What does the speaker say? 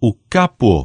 o capô.